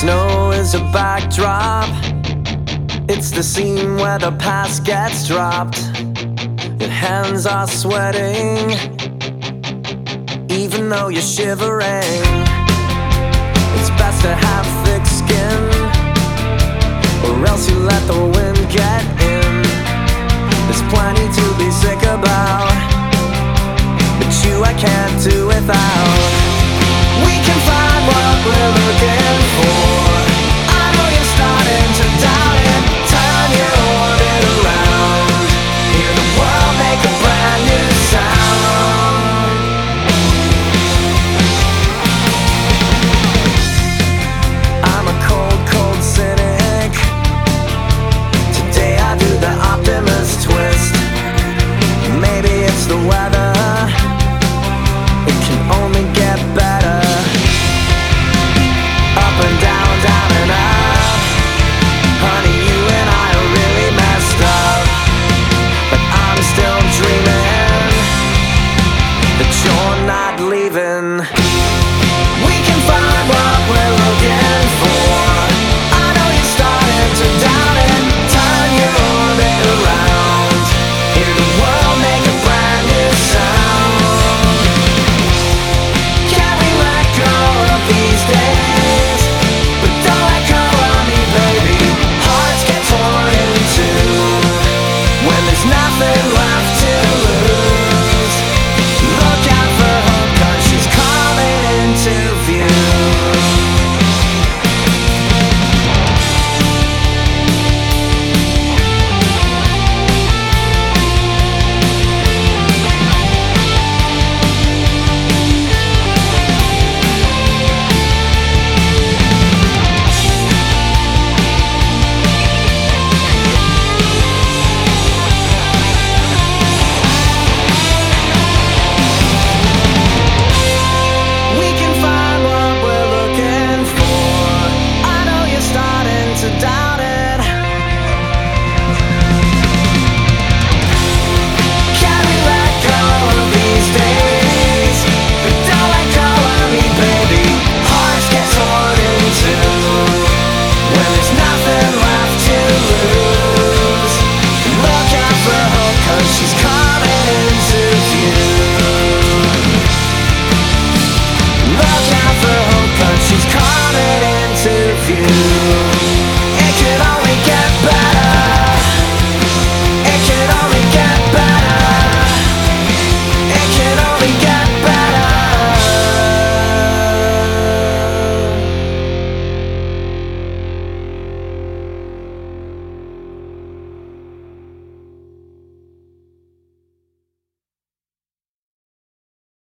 Snow is a backdrop. It's the scene where the past gets dropped. Your hands are sweating, even though you're shivering. It's best to have thick skin. the choice you.